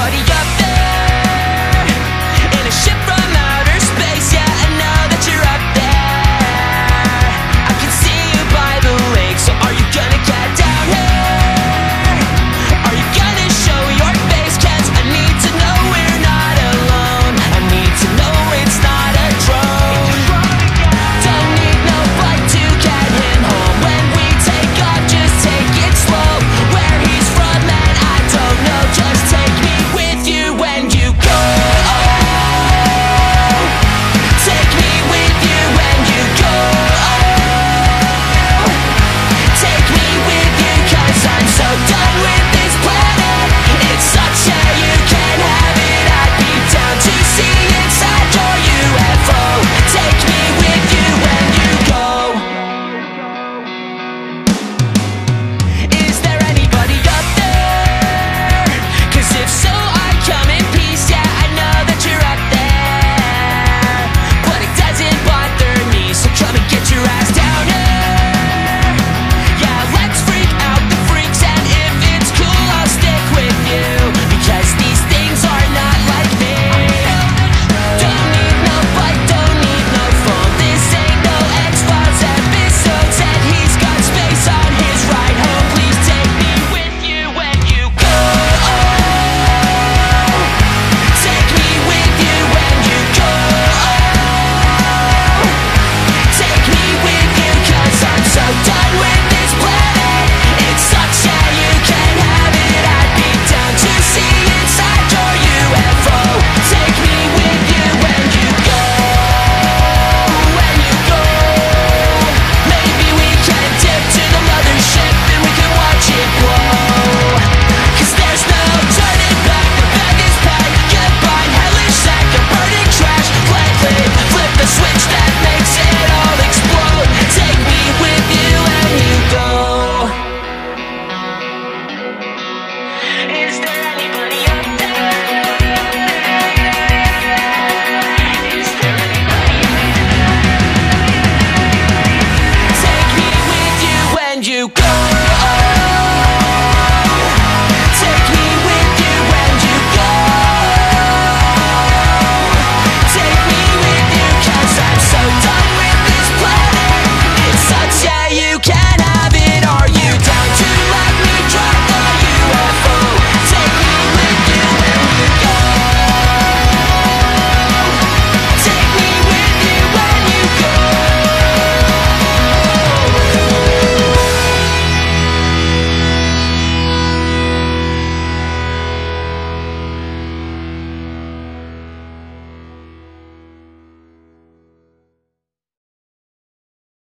buddy up there.